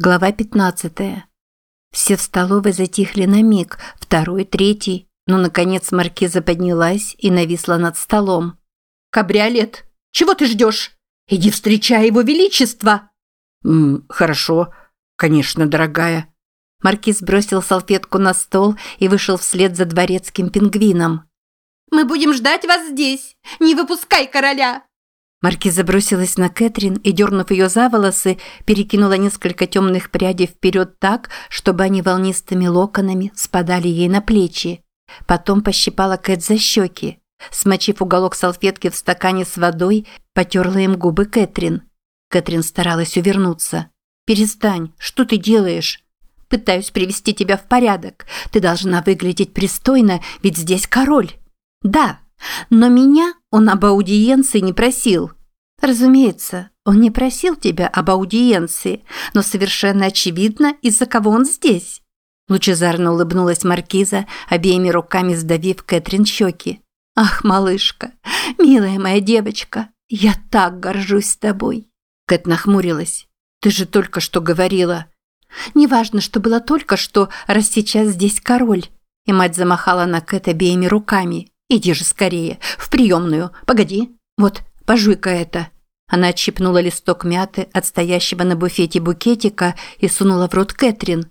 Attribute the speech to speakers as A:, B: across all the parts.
A: Глава 15. Все в столовой затихли на миг, второй, третий, но, наконец, маркиза поднялась и нависла над столом.
B: «Кабриолет, чего ты ждешь? Иди встречай его величество!»
C: «М, «Хорошо, конечно, дорогая».
A: Маркиз бросил салфетку на стол и вышел вслед за дворецким пингвином.
B: «Мы будем ждать вас здесь! Не выпускай короля!»
A: Маркиза бросилась на Кэтрин и, дернув ее за волосы, перекинула несколько темных прядей вперед так, чтобы они волнистыми локонами спадали ей на плечи. Потом пощипала Кэт за щеки. Смочив уголок салфетки в стакане с водой, потерла им губы Кэтрин. Кэтрин старалась увернуться. «Перестань, что ты делаешь?» «Пытаюсь привести тебя в порядок. Ты должна выглядеть пристойно, ведь здесь король». «Да, но меня он об аудиенции не просил. Разумеется, он не просил тебя об аудиенции, но совершенно очевидно, из-за кого он здесь. Лучезарно улыбнулась маркиза, обеими руками сдавив Кэтрин щеки. «Ах, малышка, милая моя девочка, я так горжусь тобой!» Кэт нахмурилась. «Ты же только что говорила...» «Неважно, что было только что, раз сейчас здесь король». И мать замахала на Кэт обеими руками. «Иди же скорее, в приемную. Погоди. Вот, пожуй-ка это». Она отщипнула листок мяты от стоящего на буфете букетика и сунула в рот Кэтрин.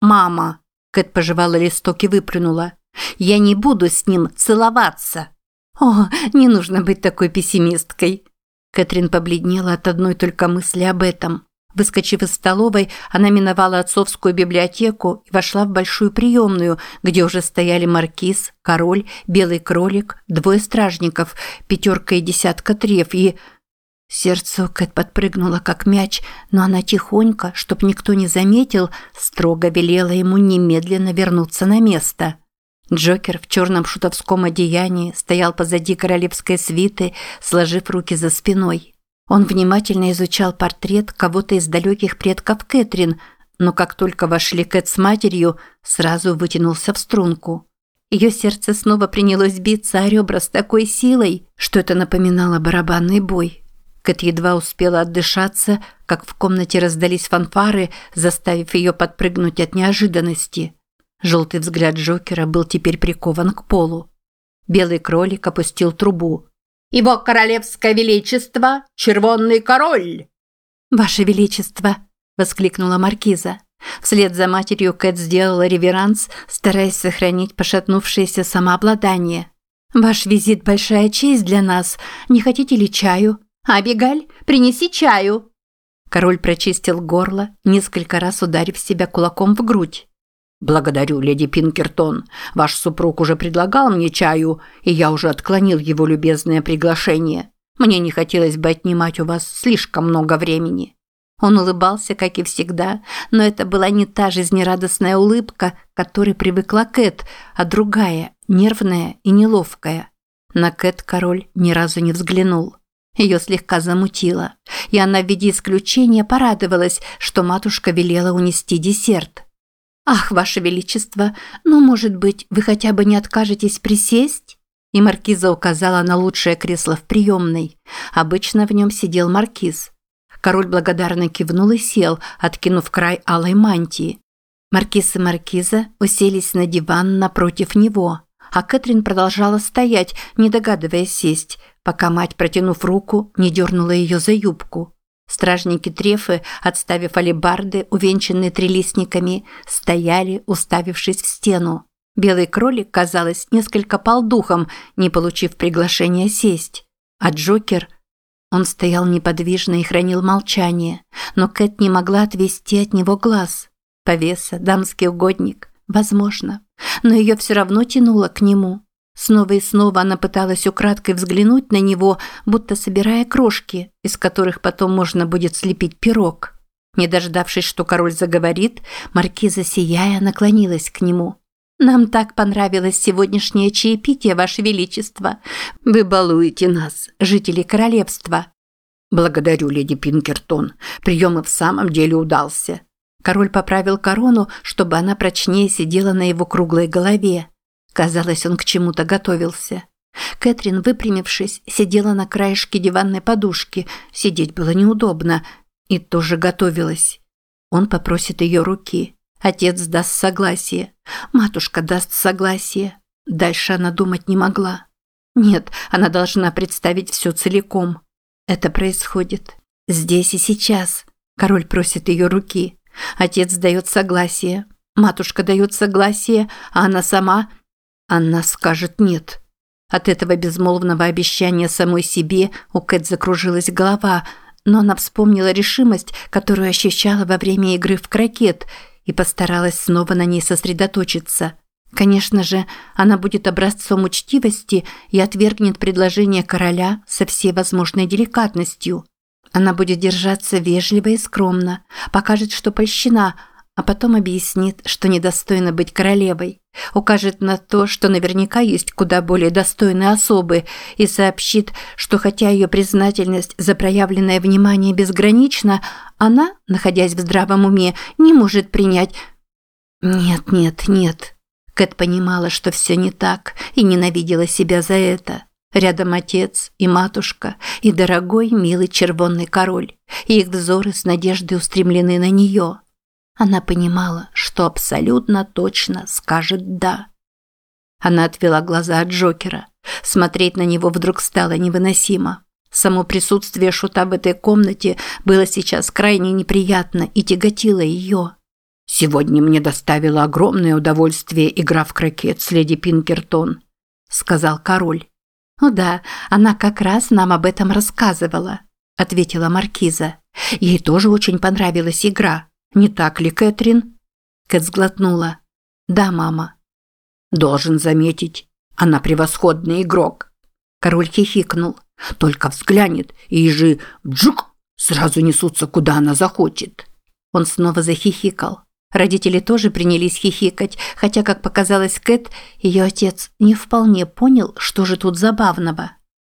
A: «Мама!» – Кэт пожевала листок и выплюнула. «Я не буду с ним целоваться!» «О, не нужно быть такой пессимисткой!» Кэтрин побледнела от одной только мысли об этом. Выскочив из столовой, она миновала отцовскую библиотеку и вошла в большую приемную, где уже стояли маркиз, король, белый кролик, двое стражников, пятерка и десятка треф и... Сердце Кэт подпрыгнуло, как мяч, но она тихонько, чтоб никто не заметил, строго велела ему немедленно вернуться на место. Джокер в черном шутовском одеянии стоял позади королевской свиты, сложив руки за спиной. Он внимательно изучал портрет кого-то из далеких предков Кэтрин, но как только вошли Кэт с матерью, сразу вытянулся в струнку. Ее сердце снова принялось биться о ребра с такой силой, что это напоминало барабанный бой. Кэт едва успела отдышаться, как в комнате раздались фанфары, заставив ее подпрыгнуть от неожиданности. Желтый взгляд Джокера был теперь прикован к полу. Белый кролик опустил трубу.
B: Его королевское величество – червонный король!»
A: «Ваше величество!» – воскликнула маркиза. Вслед за матерью Кэт сделала реверанс, стараясь сохранить пошатнувшееся самообладание. «Ваш визит – большая честь для нас. Не хотите ли чаю?»
B: «Абигаль, принеси чаю!»
A: Король прочистил горло, несколько раз ударив себя кулаком в грудь.
C: «Благодарю, леди Пинкертон. Ваш супруг уже предлагал мне чаю, и я уже отклонил его любезное приглашение. Мне не хотелось бы отнимать у вас слишком много времени».
A: Он улыбался, как и всегда, но это была не та жизнерадостная улыбка, к которой привыкла Кэт, а другая, нервная и неловкая. На Кэт король ни разу не взглянул. Ее слегка замутило, и она в виде исключения порадовалась, что матушка велела унести десерт. «Ах, Ваше Величество, ну, может быть, вы хотя бы не откажетесь присесть?» И маркиза указала на лучшее кресло в приемной. Обычно в нем сидел маркиз. Король благодарно кивнул и сел, откинув край алой мантии. Маркиз и маркиза уселись на диван напротив него, а Кэтрин продолжала стоять, не догадываясь сесть, пока мать, протянув руку, не дернула ее за юбку. Стражники Трефы, отставив алебарды, увенчанные трилистниками, стояли, уставившись в стену. Белый кролик, казалось, несколько пал духом, не получив приглашения сесть. А Джокер... Он стоял неподвижно и хранил молчание, но Кэт не могла отвести от него глаз. Повеса, дамский угодник, возможно, но ее все равно тянуло к нему. Снова и снова она пыталась украдкой взглянуть на него, будто собирая крошки, из которых потом можно будет слепить пирог. Не дождавшись, что король заговорит, маркиза, сияя, наклонилась к нему. «Нам так понравилось сегодняшнее чаепитие, Ваше Величество. Вы балуете нас, жители королевства».
C: «Благодарю, леди Пинкертон. Прием и в самом деле удался».
A: Король поправил корону, чтобы она прочнее сидела на его круглой голове. Казалось, он к чему-то готовился. Кэтрин, выпрямившись, сидела на краешке диванной подушки. Сидеть было неудобно. И тоже готовилась. Он попросит ее руки. Отец даст согласие. Матушка даст согласие. Дальше она думать не могла. Нет, она должна представить все целиком. Это происходит. Здесь и сейчас. Король просит ее руки. Отец дает согласие. Матушка дает согласие, а она сама... Она скажет «нет». От этого безмолвного обещания самой себе у Кэт закружилась голова, но она вспомнила решимость, которую ощущала во время игры в крокет, и постаралась снова на ней сосредоточиться. Конечно же, она будет образцом учтивости и отвергнет предложение короля со всей возможной деликатностью. Она будет держаться вежливо и скромно, покажет, что польщена, а потом объяснит, что недостойна быть королевой, укажет на то, что наверняка есть куда более достойные особы, и сообщит, что хотя ее признательность за проявленное внимание безгранична, она, находясь в здравом уме, не может принять... Нет, нет, нет. Кэт понимала, что все не так, и ненавидела себя за это. Рядом отец и матушка, и дорогой, милый червонный король, и их взоры с надеждой устремлены на нее – она понимала, что абсолютно точно скажет «да». Она отвела глаза от Джокера. Смотреть на него вдруг стало невыносимо. Само присутствие шута в этой комнате было сейчас крайне неприятно и тяготило ее. «Сегодня мне доставило огромное удовольствие игра в крокет с леди Пинкертон», – сказал король. «О да, она как раз нам об этом рассказывала», – ответила маркиза. «Ей тоже очень понравилась игра. Не так ли, Кэтрин? Кэт сглотнула. Да, мама. Должен заметить, она превосходный игрок. Король хихикнул. Только взглянет, и ежи джук сразу несутся, куда она захочет. Он снова захихикал. Родители тоже принялись хихикать, хотя, как показалось Кэт, ее отец не вполне понял, что же тут забавного.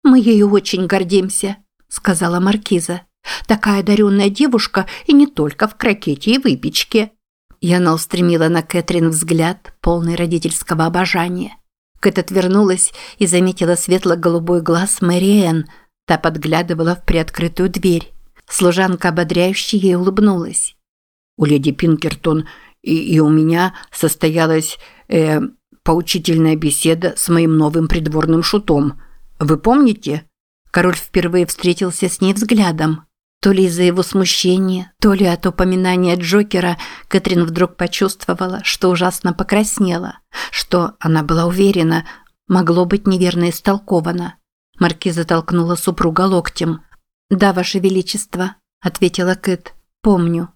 A: «Мы ею очень гордимся», – сказала Маркиза. Такая одаренная девушка и не только в крокете и выпечке. Яна устремила на Кэтрин взгляд, полный родительского обожания. Кэт отвернулась и заметила светло-голубой глаз Мэриэн. Та подглядывала в приоткрытую дверь. Служанка ободряюще ей улыбнулась. «У леди Пинкертон и, и у меня состоялась э, поучительная беседа с моим новым придворным шутом. Вы помните?» Король впервые встретился с ней взглядом. То ли из-за его смущения, то ли от упоминания Джокера, Кэтрин вдруг почувствовала, что ужасно покраснела, что, она была уверена, могло быть неверно истолковано. Маркиза толкнула супруга локтем. «Да, Ваше Величество», – ответила Кэт. «Помню».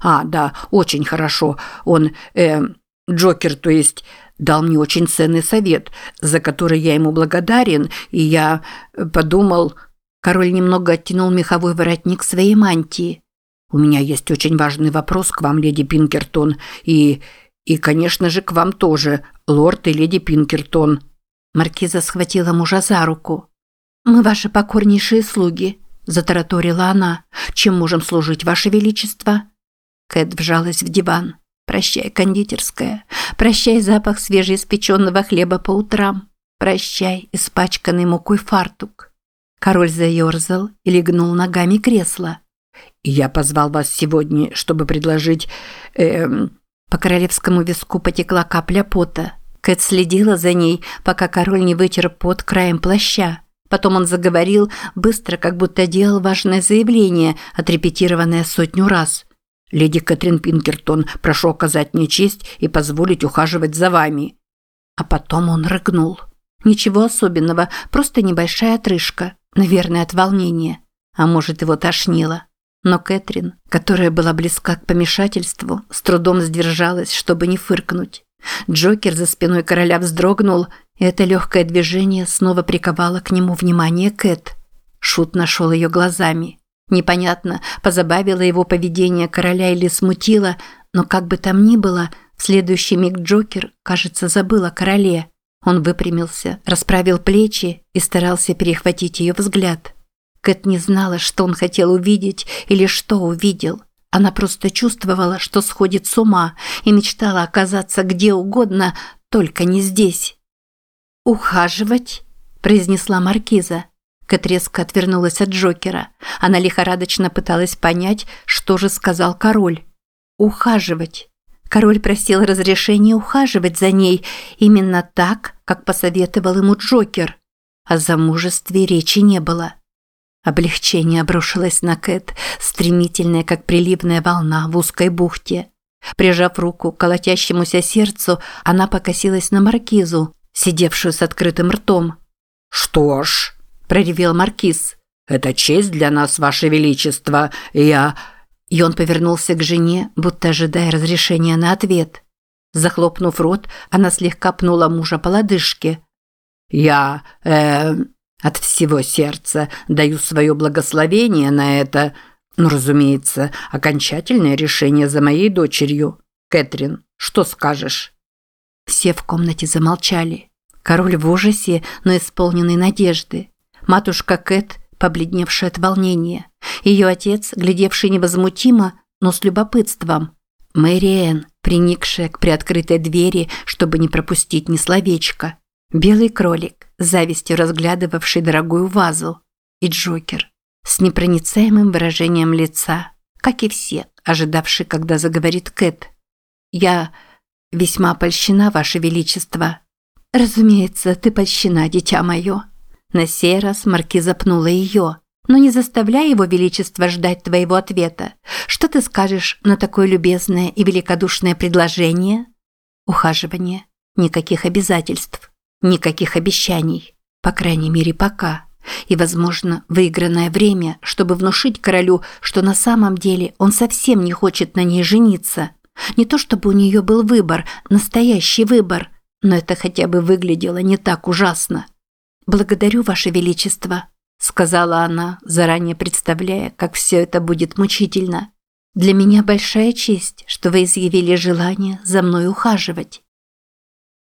A: «А, да, очень хорошо. Он, э, Джокер, то есть, дал мне очень ценный совет, за который я ему благодарен, и я подумал...» Король немного оттянул меховой воротник своей мантии. «У меня есть очень важный вопрос к вам, леди Пинкертон, и... и, конечно же, к вам тоже, лорд и леди Пинкертон». Маркиза схватила мужа за руку. «Мы ваши покорнейшие слуги», – затараторила она. «Чем можем служить, ваше величество?» Кэт вжалась в диван. «Прощай, кондитерская. Прощай, запах свежеиспеченного хлеба по утрам. Прощай, испачканный мукой фартук. Король заерзал и легнул ногами кресла. «Я позвал вас сегодня, чтобы предложить...» эм... По королевскому виску потекла капля пота. Кэт следила за ней, пока король не вытер пот краем плаща. Потом он заговорил, быстро, как будто делал важное заявление, отрепетированное сотню раз. «Леди Кэтрин Пинкертон, прошу оказать мне честь и позволить ухаживать за вами». А потом он рыгнул. Ничего особенного, просто небольшая отрыжка. Наверное, от волнения. А может, его тошнило. Но Кэтрин, которая была близка к помешательству, с трудом сдержалась, чтобы не фыркнуть. Джокер за спиной короля вздрогнул, и это легкое движение снова приковало к нему внимание Кэт. Шут нашел ее глазами. Непонятно, позабавило его поведение короля или смутило, но как бы там ни было, в следующий миг Джокер, кажется, забыл о короле. Он выпрямился, расправил плечи и старался перехватить ее взгляд. Кэт не знала, что он хотел увидеть или что увидел. Она просто чувствовала, что сходит с ума и мечтала оказаться где угодно, только не здесь. «Ухаживать?» – произнесла Маркиза. Кэт резко отвернулась от Джокера. Она лихорадочно пыталась понять, что же сказал король. ухаживать. Король просил разрешения ухаживать за ней именно так, как посоветовал ему Джокер. О замужестве речи не было. Облегчение обрушилось на Кэт, стремительное, как приливная волна в узкой бухте. Прижав руку к колотящемуся сердцу, она покосилась на маркизу, сидевшую с открытым ртом.
C: «Что ж», – проревел маркиз, – «это честь для нас, ваше величество, я...»
A: И он повернулся к жене, будто ожидая разрешения на ответ. Захлопнув рот, она слегка пнула мужа по лодыжке.
C: «Я, э, от всего сердца даю свое благословение на это, ну, разумеется, окончательное решение за моей дочерью. Кэтрин, что скажешь?»
A: Все в комнате замолчали. Король в ужасе, но исполненный надежды. Матушка Кэт, побледневшая от волнения. Ее отец, глядевший невозмутимо, но с любопытством. Мэриэн, приникшая к приоткрытой двери, чтобы не пропустить ни словечка. Белый кролик, завистью разглядывавший дорогую вазу. И Джокер, с непроницаемым выражением лица, как и все, ожидавшие, когда заговорит Кэт. «Я весьма польщена, Ваше Величество». «Разумеется, ты польщена, дитя мое». На сей раз маркиза пнула ее – но не заставляй его величество ждать твоего ответа. Что ты скажешь на такое любезное и великодушное предложение? Ухаживание. Никаких обязательств. Никаких обещаний. По крайней мере, пока. И, возможно, выигранное время, чтобы внушить королю, что на самом деле он совсем не хочет на ней жениться. Не то чтобы у нее был выбор, настоящий выбор, но это хотя бы выглядело не так ужасно. «Благодарю, Ваше Величество», сказала она, заранее представляя, как все это будет мучительно. Для меня большая честь, что вы изъявили желание за мной ухаживать.